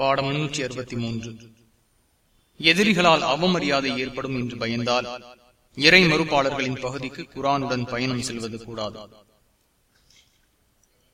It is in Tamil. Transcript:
பாடம் முன்னூற்றி அறுபத்தி மூன்று. எதிரிகளால் அவமரியாதை ஏற்படும் என்று பயந்தால் இறை மறுப்பாளர்களின் பகுதிக்கு குரானுடன் பயணம் செல்வது கூடாது.